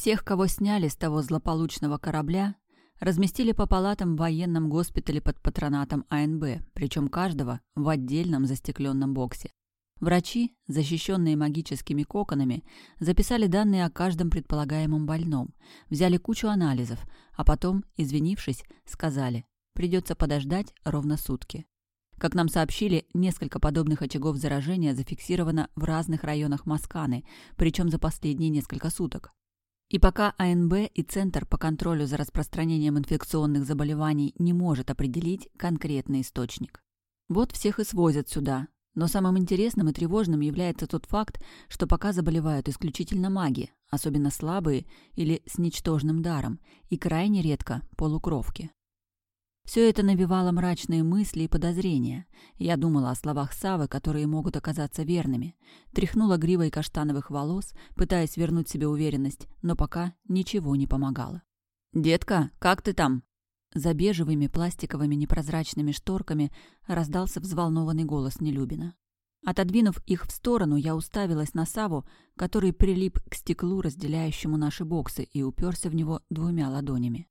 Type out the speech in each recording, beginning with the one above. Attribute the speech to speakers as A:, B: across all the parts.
A: Всех, кого сняли с того злополучного корабля, разместили по палатам в военном госпитале под патронатом АНБ, причем каждого в отдельном застекленном боксе. Врачи, защищенные магическими коконами, записали данные о каждом предполагаемом больном, взяли кучу анализов, а потом, извинившись, сказали, придется подождать ровно сутки. Как нам сообщили, несколько подобных очагов заражения зафиксировано в разных районах Масканы, причем за последние несколько суток. И пока АНБ и Центр по контролю за распространением инфекционных заболеваний не может определить конкретный источник. Вот всех и свозят сюда. Но самым интересным и тревожным является тот факт, что пока заболевают исключительно маги, особенно слабые или с ничтожным даром, и крайне редко полукровки. Все это навевало мрачные мысли и подозрения. Я думала о словах Савы, которые могут оказаться верными. Тряхнула гривой каштановых волос, пытаясь вернуть себе уверенность, но пока ничего не помогало. «Детка, как ты там?» За бежевыми пластиковыми непрозрачными шторками раздался взволнованный голос Нелюбина. Отодвинув их в сторону, я уставилась на Саву, который прилип к стеклу, разделяющему наши боксы, и уперся в него двумя ладонями.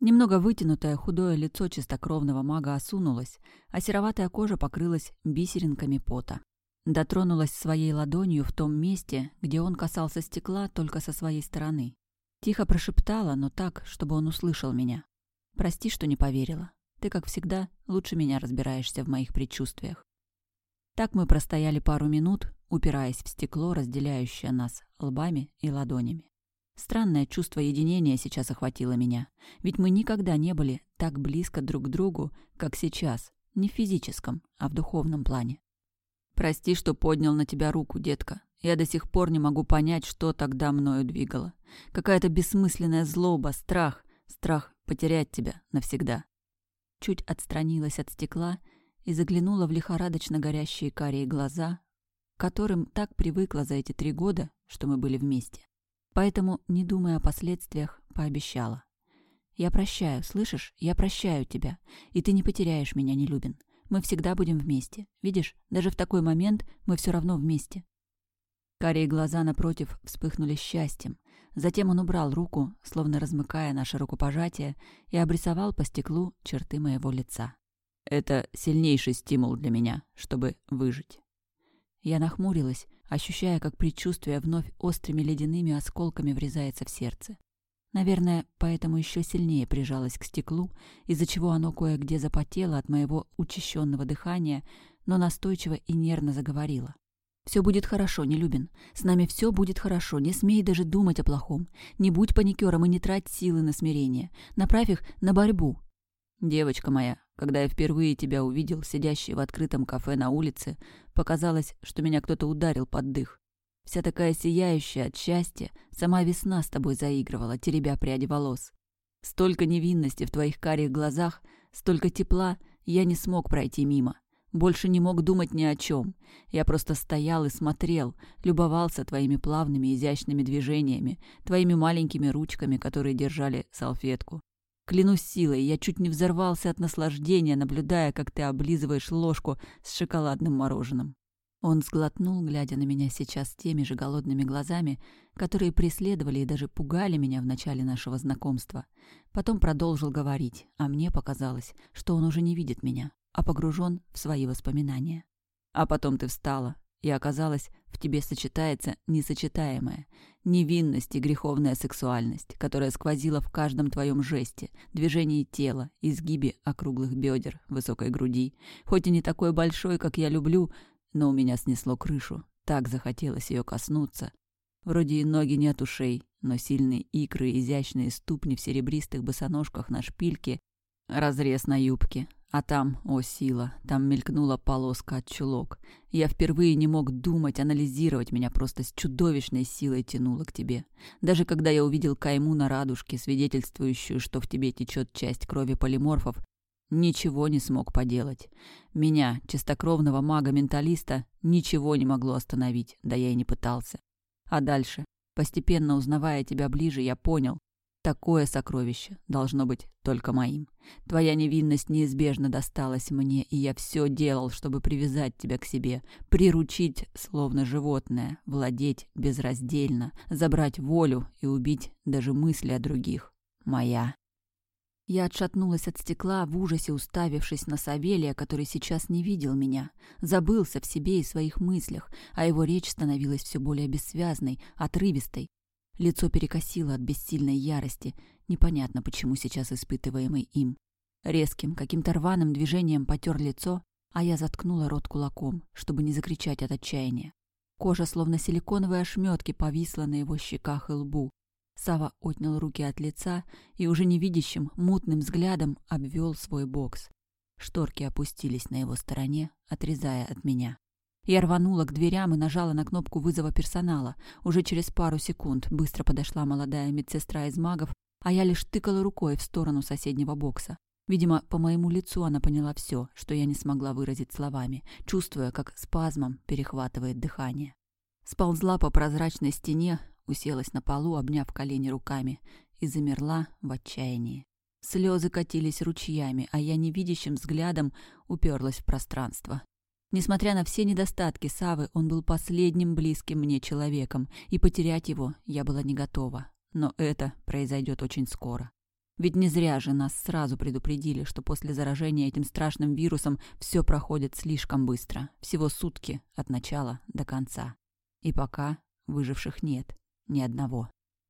A: Немного вытянутое худое лицо чистокровного мага осунулось, а сероватая кожа покрылась бисеринками пота. Дотронулась своей ладонью в том месте, где он касался стекла только со своей стороны. Тихо прошептала, но так, чтобы он услышал меня. «Прости, что не поверила. Ты, как всегда, лучше меня разбираешься в моих предчувствиях». Так мы простояли пару минут, упираясь в стекло, разделяющее нас лбами и ладонями. Странное чувство единения сейчас охватило меня, ведь мы никогда не были так близко друг к другу, как сейчас, не в физическом, а в духовном плане. «Прости, что поднял на тебя руку, детка. Я до сих пор не могу понять, что тогда мною двигало. Какая-то бессмысленная злоба, страх, страх потерять тебя навсегда». Чуть отстранилась от стекла и заглянула в лихорадочно горящие карие глаза, которым так привыкла за эти три года, что мы были вместе. Поэтому, не думая о последствиях, пообещала. «Я прощаю, слышишь? Я прощаю тебя. И ты не потеряешь меня, Нелюбин. Мы всегда будем вместе. Видишь, даже в такой момент мы все равно вместе». Карие глаза напротив вспыхнули счастьем. Затем он убрал руку, словно размыкая наше рукопожатие, и обрисовал по стеклу черты моего лица. «Это сильнейший стимул для меня, чтобы выжить». Я нахмурилась, ощущая, как предчувствие вновь острыми ледяными осколками врезается в сердце. Наверное, поэтому еще сильнее прижалась к стеклу, из-за чего оно кое-где запотело от моего учащенного дыхания, но настойчиво и нервно заговорило. «Все будет хорошо, Нелюбин. С нами все будет хорошо. Не смей даже думать о плохом. Не будь паникером и не трать силы на смирение. Направь их на борьбу. Девочка моя, когда я впервые тебя увидел, сидящей в открытом кафе на улице, показалось, что меня кто-то ударил под дых. Вся такая сияющая от счастья, сама весна с тобой заигрывала, теребя пряди волос. Столько невинности в твоих карих глазах, столько тепла, я не смог пройти мимо. Больше не мог думать ни о чем. Я просто стоял и смотрел, любовался твоими плавными изящными движениями, твоими маленькими ручками, которые держали салфетку. Клянусь силой, я чуть не взорвался от наслаждения, наблюдая, как ты облизываешь ложку с шоколадным мороженым. Он сглотнул, глядя на меня сейчас теми же голодными глазами, которые преследовали и даже пугали меня в начале нашего знакомства. Потом продолжил говорить, а мне показалось, что он уже не видит меня, а погружен в свои воспоминания. А потом ты встала, и оказалось, в тебе сочетается несочетаемое. Невинность и греховная сексуальность, которая сквозила в каждом твоем жесте, движении тела, изгибе округлых бедер, высокой груди. Хоть и не такой большой, как я люблю, но у меня снесло крышу. Так захотелось ее коснуться. Вроде и ноги не от ушей, но сильные икры изящные ступни в серебристых босоножках на шпильке, разрез на юбке, а там, о сила, там мелькнула полоска от чулок. Я впервые не мог думать, анализировать, меня просто с чудовищной силой тянуло к тебе. Даже когда я увидел кайму на радужке, свидетельствующую, что в тебе течет часть крови полиморфов, ничего не смог поделать. Меня, чистокровного мага-менталиста, ничего не могло остановить, да я и не пытался. А дальше, постепенно узнавая тебя ближе, я понял, Такое сокровище должно быть только моим. Твоя невинность неизбежно досталась мне, и я все делал, чтобы привязать тебя к себе, приручить, словно животное, владеть безраздельно, забрать волю и убить даже мысли о других. Моя. Я отшатнулась от стекла, в ужасе уставившись на Савелия, который сейчас не видел меня, забылся в себе и своих мыслях, а его речь становилась все более бессвязной, отрывистой, Лицо перекосило от бессильной ярости, непонятно почему сейчас испытываемой им. Резким, каким-то рваным движением потер лицо, а я заткнула рот кулаком, чтобы не закричать от отчаяния. Кожа, словно силиконовые ошметки, повисла на его щеках и лбу. Сава отнял руки от лица и уже невидящим, мутным взглядом обвел свой бокс. Шторки опустились на его стороне, отрезая от меня. Я рванула к дверям и нажала на кнопку вызова персонала. Уже через пару секунд быстро подошла молодая медсестра из магов, а я лишь тыкала рукой в сторону соседнего бокса. Видимо, по моему лицу она поняла все, что я не смогла выразить словами, чувствуя, как спазмом перехватывает дыхание. Сползла по прозрачной стене, уселась на полу, обняв колени руками, и замерла в отчаянии. Слезы катились ручьями, а я невидящим взглядом уперлась в пространство. Несмотря на все недостатки Савы, он был последним близким мне человеком, и потерять его я была не готова. Но это произойдет очень скоро. Ведь не зря же нас сразу предупредили, что после заражения этим страшным вирусом все проходит слишком быстро. Всего сутки от начала до конца. И пока выживших нет ни одного.